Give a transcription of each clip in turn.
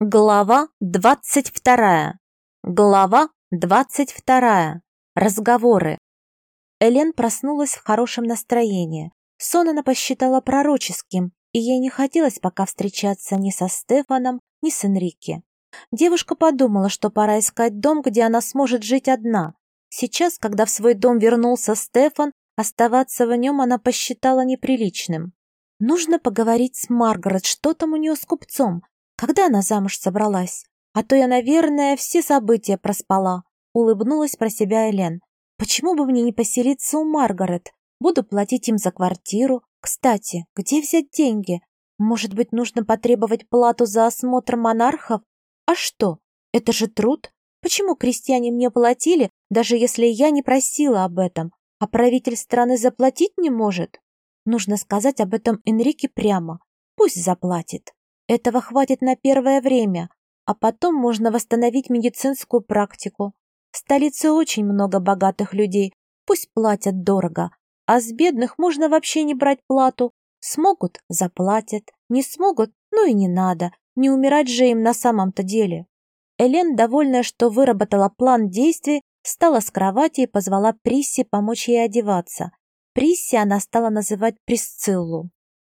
Глава двадцать вторая. Глава двадцать вторая. Разговоры. Элен проснулась в хорошем настроении. Сон она посчитала пророческим, и ей не хотелось пока встречаться ни со Стефаном, ни с Энрике. Девушка подумала, что пора искать дом, где она сможет жить одна. Сейчас, когда в свой дом вернулся Стефан, оставаться в нем она посчитала неприличным. Нужно поговорить с Маргарет, что там у нее с купцом, когда она замуж собралась? А то я, наверное, все события проспала. Улыбнулась про себя Элен. Почему бы мне не поселиться у Маргарет? Буду платить им за квартиру. Кстати, где взять деньги? Может быть, нужно потребовать плату за осмотр монархов? А что? Это же труд. Почему крестьяне мне платили, даже если я не просила об этом? А правитель страны заплатить не может? Нужно сказать об этом Энрике прямо. Пусть заплатит. Этого хватит на первое время, а потом можно восстановить медицинскую практику. В столице очень много богатых людей, пусть платят дорого, а с бедных можно вообще не брать плату. Смогут – заплатят, не смогут – ну и не надо, не умирать же им на самом-то деле. Элен, довольная, что выработала план действий, встала с кровати и позвала Присси помочь ей одеваться. Присси она стала называть Присциллу.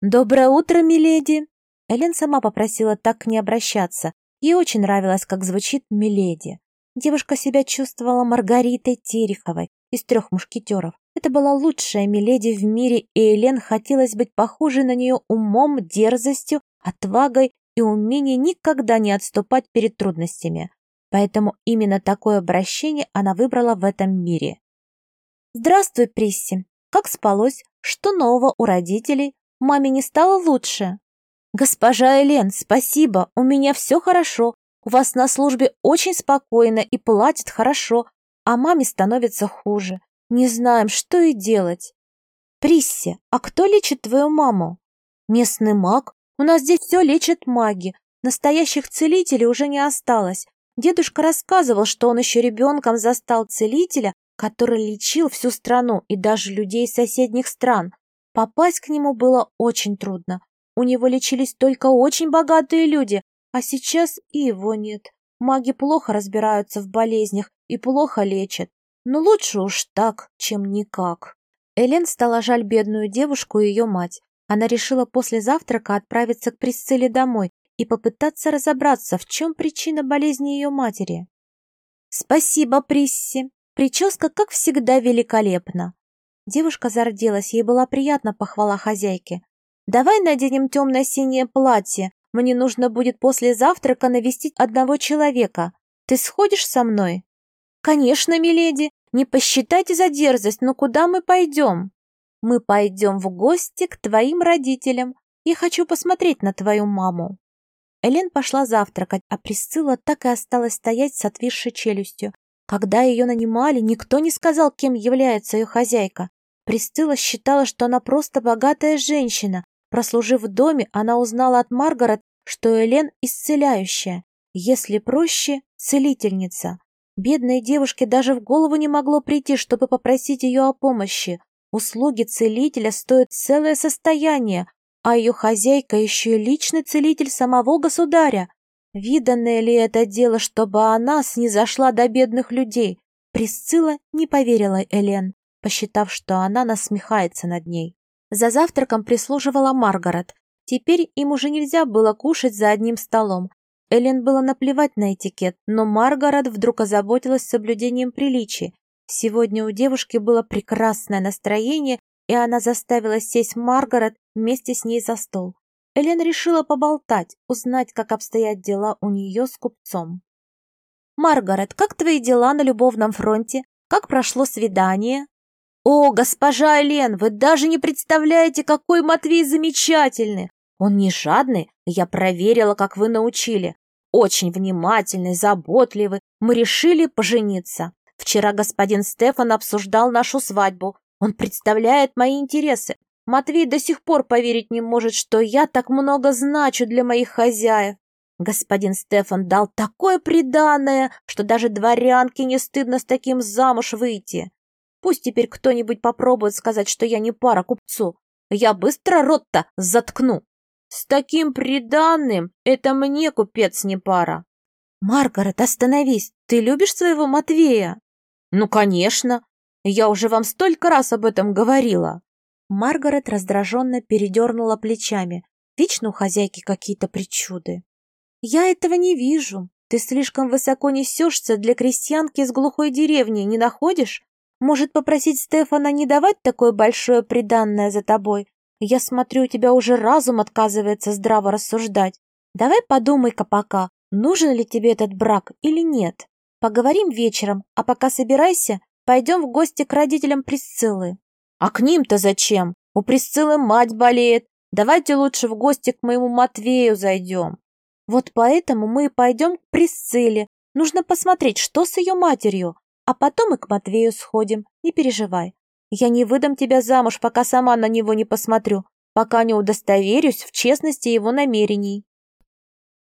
«Доброе утро, миледи!» Элен сама попросила так не обращаться. Ей очень нравилось, как звучит «миледи». Девушка себя чувствовала Маргаритой Тереховой из трех мушкетеров. Это была лучшая миледи в мире, и Элен хотелось быть похожей на нее умом, дерзостью, отвагой и умением никогда не отступать перед трудностями. Поэтому именно такое обращение она выбрала в этом мире. «Здравствуй, Присси. Как спалось? Что нового у родителей? Маме не стало лучше?» «Госпожа Элен, спасибо, у меня все хорошо. У вас на службе очень спокойно и платят хорошо, а маме становится хуже. Не знаем, что и делать». «Присси, а кто лечит твою маму?» «Местный маг. У нас здесь все лечат маги. Настоящих целителей уже не осталось. Дедушка рассказывал, что он еще ребенком застал целителя, который лечил всю страну и даже людей соседних стран. Попасть к нему было очень трудно. У него лечились только очень богатые люди, а сейчас и его нет. Маги плохо разбираются в болезнях и плохо лечат. Но лучше уж так, чем никак. Элен стала жаль бедную девушку и ее мать. Она решила после завтрака отправиться к Присцилле домой и попытаться разобраться, в чем причина болезни ее матери. «Спасибо, Присси. Прическа, как всегда, великолепна». Девушка зарделась, ей была приятна похвала хозяйки. Давай наденем темно-синее платье. Мне нужно будет после завтрака навестить одного человека. Ты сходишь со мной? Конечно, миледи. Не посчитайте за дерзость, но куда мы пойдем? Мы пойдем в гости к твоим родителям. Я хочу посмотреть на твою маму. Элен пошла завтракать, а Присцилла так и осталась стоять с отвисшей челюстью. Когда ее нанимали, никто не сказал, кем является ее хозяйка. Присцилла считала, что она просто богатая женщина, Прослужив в доме, она узнала от Маргарет, что Элен исцеляющая, если проще, целительница. Бедной девушке даже в голову не могло прийти, чтобы попросить ее о помощи. Услуги целителя стоят целое состояние, а ее хозяйка еще и личный целитель самого государя. Виданное ли это дело, чтобы она снизошла до бедных людей? Присцилла не поверила Элен, посчитав, что она насмехается над ней. За завтраком прислуживала Маргарет. Теперь им уже нельзя было кушать за одним столом. Эллен было наплевать на этикет, но Маргарет вдруг озаботилась соблюдением приличий. Сегодня у девушки было прекрасное настроение, и она заставила сесть Маргарет вместе с ней за стол. Элен решила поболтать, узнать, как обстоят дела у нее с купцом. «Маргарет, как твои дела на любовном фронте? Как прошло свидание?» «О, госпожа Элен, вы даже не представляете, какой Матвей замечательный! Он не жадный, я проверила, как вы научили. Очень внимательный, заботливый. Мы решили пожениться. Вчера господин Стефан обсуждал нашу свадьбу. Он представляет мои интересы. Матвей до сих пор поверить не может, что я так много значу для моих хозяев. Господин Стефан дал такое приданное, что даже дворянке не стыдно с таким замуж выйти. Пусть теперь кто-нибудь попробует сказать, что я не пара купцу. Я быстро рот-то заткну. С таким приданным это мне купец не пара. Маргарет, остановись, ты любишь своего Матвея? Ну, конечно, я уже вам столько раз об этом говорила. Маргарет раздраженно передернула плечами. Вечно у хозяйки какие-то причуды. Я этого не вижу. Ты слишком высоко несешься для крестьянки из глухой деревни, не находишь? Может, попросить Стефана не давать такое большое приданное за тобой? Я смотрю, у тебя уже разум отказывается здраво рассуждать. Давай подумай-ка пока, нужен ли тебе этот брак или нет. Поговорим вечером, а пока собирайся, пойдем в гости к родителям Присциллы. А к ним-то зачем? У Присциллы мать болеет. Давайте лучше в гости к моему Матвею зайдем. Вот поэтому мы и пойдем к Присцилле. Нужно посмотреть, что с ее матерью. А потом и к Матвею сходим, не переживай. Я не выдам тебя замуж, пока сама на него не посмотрю, пока не удостоверюсь в честности его намерений.